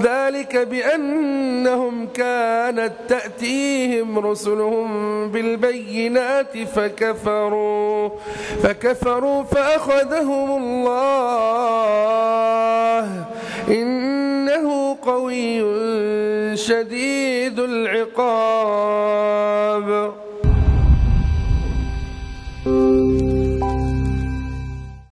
ذلك بأنهم كانت تأتيهم رسلهم بالبينات فكفروا فكفروا فأخذهم الله. إنه قوي شديد العقاب.